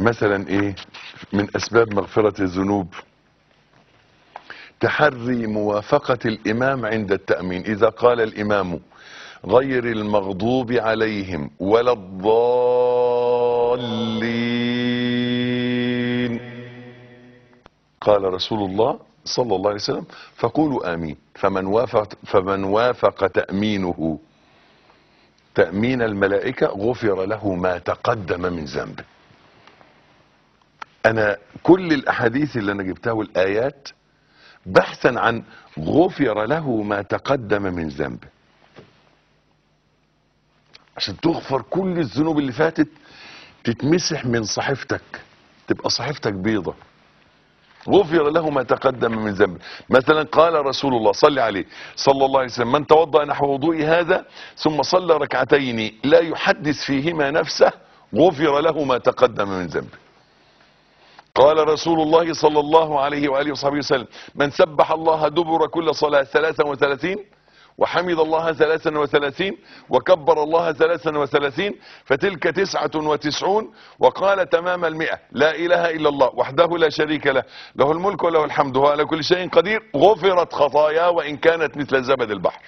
مثلا إيه؟ من أسباب مغفرة الذنوب. تحري موافقة الإمام عند التأمين. إذا قال الإمام غير المغضوب عليهم ولا الضالين. قال رسول الله صلى الله عليه وسلم فقولوا آمين. فمن وافق فمن وافق تأمينه تأمين الملائكة غفر له ما تقدم من ذنبه. أنا كل الأحاديث اللي أنا جبتها والآيات بحثا عن غفر له ما تقدم من ذنبه. عشان تغفر كل الذنوب اللي فاتت تتمسح من صحيفتك تبقى صحيفتك بيضة. غفر له ما تقدم من ذنبه مثلا قال رسول الله صلى عليه صلى الله عليه وسلم من توضأ نحو وضوء هذا ثم صلى ركعتين لا يحدث فيهما نفسه غفر له ما تقدم من ذنبه. قال رسول الله صلى الله عليه وآله وصحبه وسلم من سبح الله دبر كل صلاة ثلاثا وثلاثين وحمد الله ثلاثا وثلاثين وكبر الله ثلاثا وثلاثين فتلك تسعة وتسعون وقال تمام المئة لا إله إلا الله وحده لا شريك له له الملك وله الحمد وهو على كل شيء قدير غفرت خطاياه وإن كانت مثل زبد البحر.